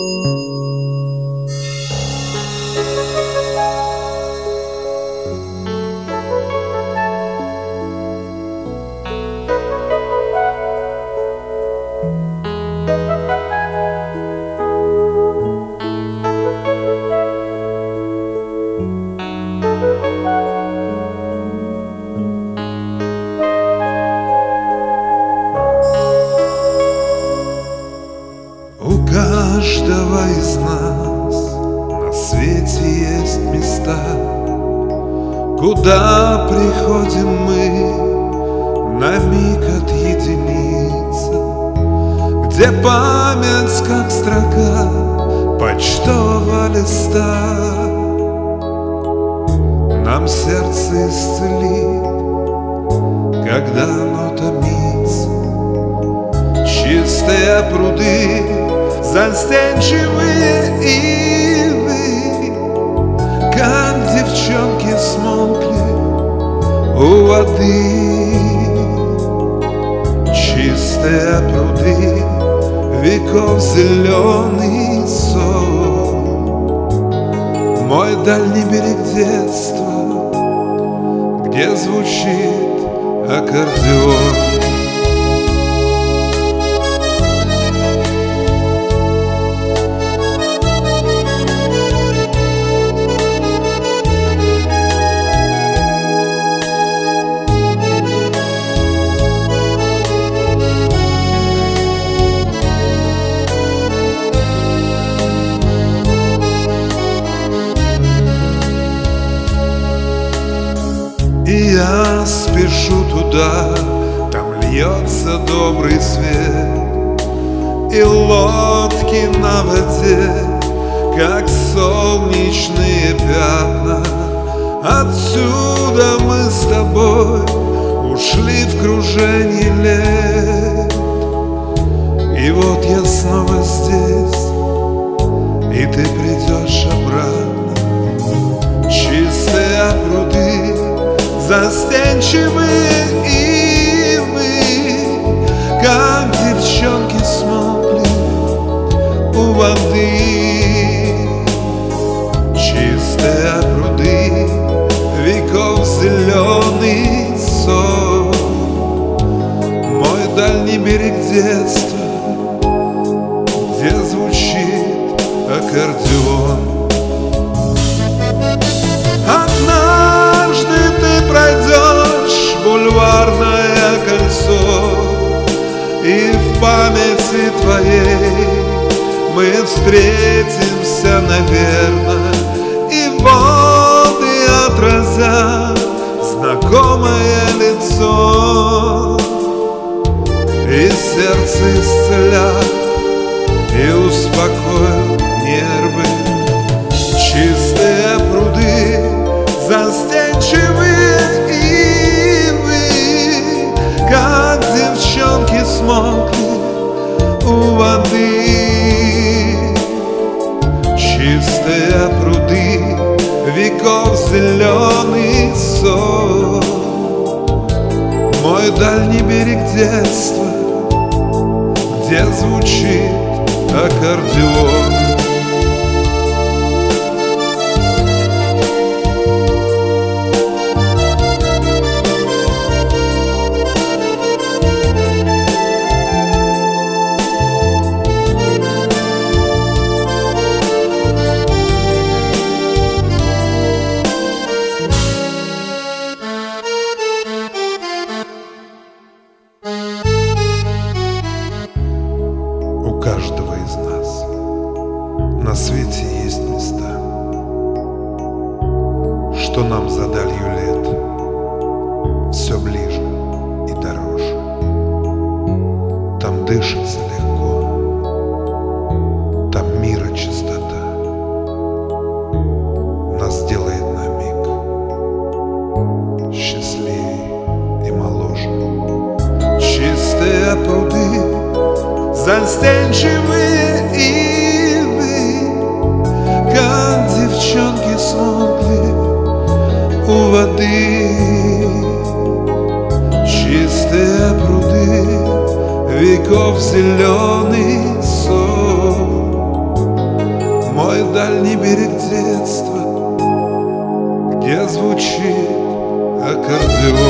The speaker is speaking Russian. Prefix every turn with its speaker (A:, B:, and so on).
A: you. Выходим мы? На миг отъединиться, Где память, как строка почтового листа, Нам сердце исцелит, когда оно томится, Чистые пруды, застенчивые ивы, Как девчонки смолкли у воды. Чистые пруды, веков зеленый сон, Мой дальний берег детства, где звучит аккордеон. Спешу туда, там льется добрый свет И лодки на воде, как солнечные пятна. Отсюда мы с тобой ушли в кружение лет. И вот я снова здесь, и ты придешь застенчивые ивы, как девчонки смолкли у воды. Чистые пруды, веков зеленый сон, мой дальний берег детства, памяти твоей. Мы встретимся, наверное И воды отразят знакомое лицо. И сердце исцелят и успокоят Дальний берег детства, где звучит аккордеон. Дышится легко, там мира чистота нас делает на миг счастливее и моложе. Чистые пруды Застенчивые веков зеленый сон, Мой дальний берег детства, где звучит аккордеон.